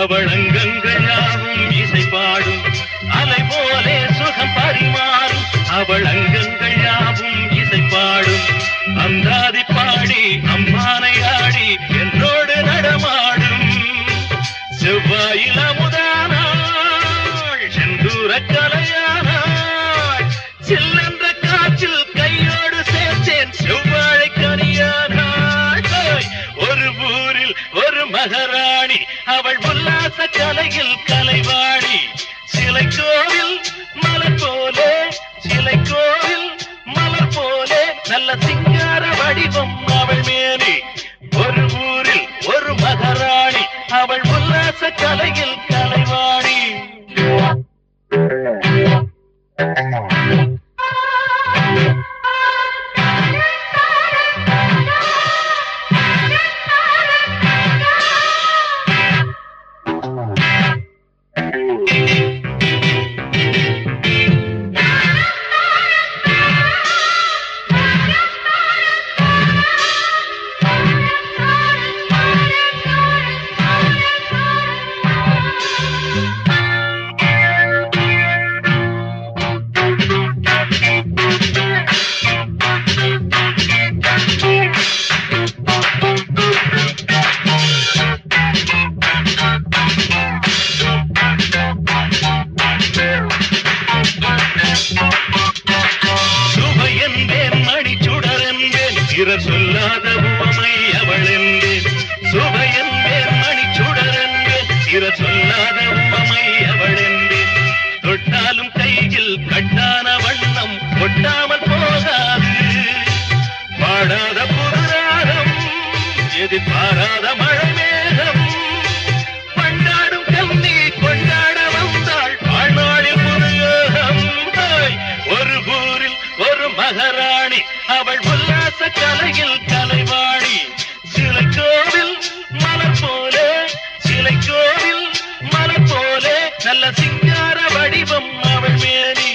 அவளங்கங்கள் யாவும் இசை பாடும் அலை போலே சுகம் பரிமாறும். அவளங்கங்கள் யாவும் இசை பாடும் அந்தாதி பாடி அம்மானை ஆடி என்றோடு நடமாடும். செவ்வாயில் அமுதானாள் செந்தூர கலையானாள் சில்லென்ற காற்றில் கையோடு சேர்த்தேன் செவ்வாழை கனியானாள் ஒரு ஊரில் ஒரு மகாராணி அவள் நல்ல சிங்கார வடிவம் அவள் மேனி. ஒரு ஊரில் ஒரு மகாராணி அவள் உல்லாச கலையில் கலைவாணி. என்பேன் சொல்லாத உவமை அவள் என்பேன் சுவை என்பேன் மணி சுடர் என்பேன் பிறர் சொல்லாத உவமை அவள் என்பேன் தொட்டாலும் கையில் கட்டான வண்ணம் கொட்டாமல் போகாது. பாடாத புதுராகம் எதிர்பாராத மகராணி அவள் உல்லாச கலையில் கலைவாணி. சிலை கோவில் மலர் போலே சிலை கோவில் மலர் போலே நல்ல சிங்கார வடிவம் அவள் மேனி.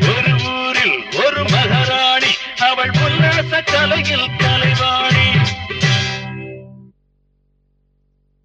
ஒரு ஊரில் ஒரு மகராணி. அவள் உல்லாச கலையில்